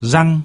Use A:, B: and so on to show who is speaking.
A: răng